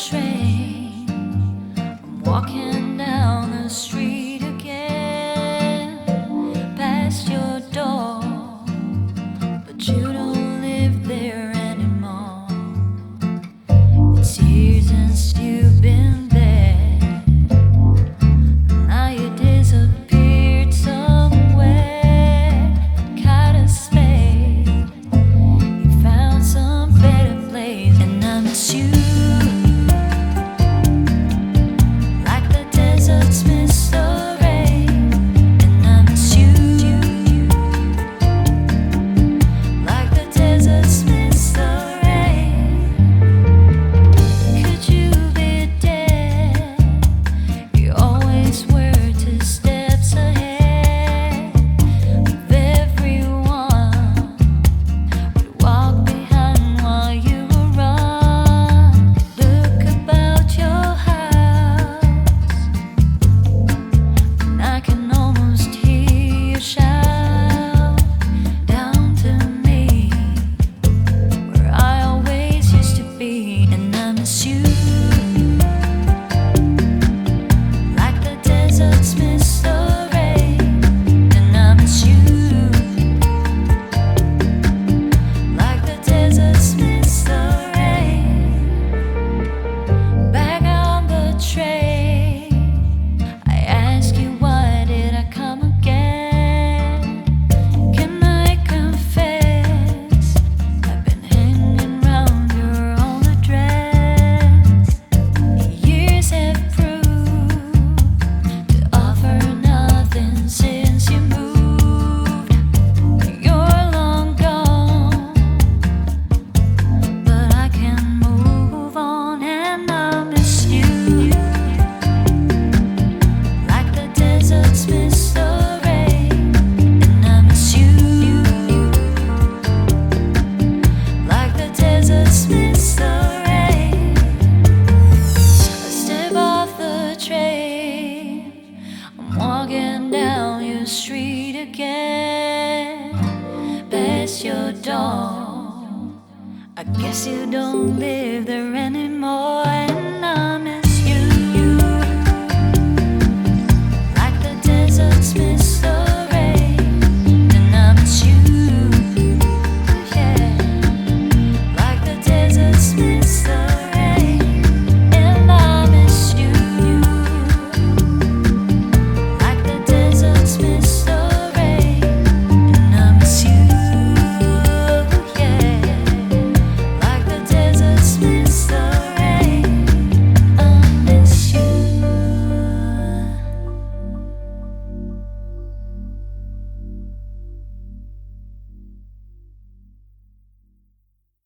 I'm walking down the street again, past your door, but you don't live there anymore. It's years since you've been there. Now you disappeared somewhere, out of. You found some better place, and I miss you. Walking down your street again past your door. I guess you don't live there anymore.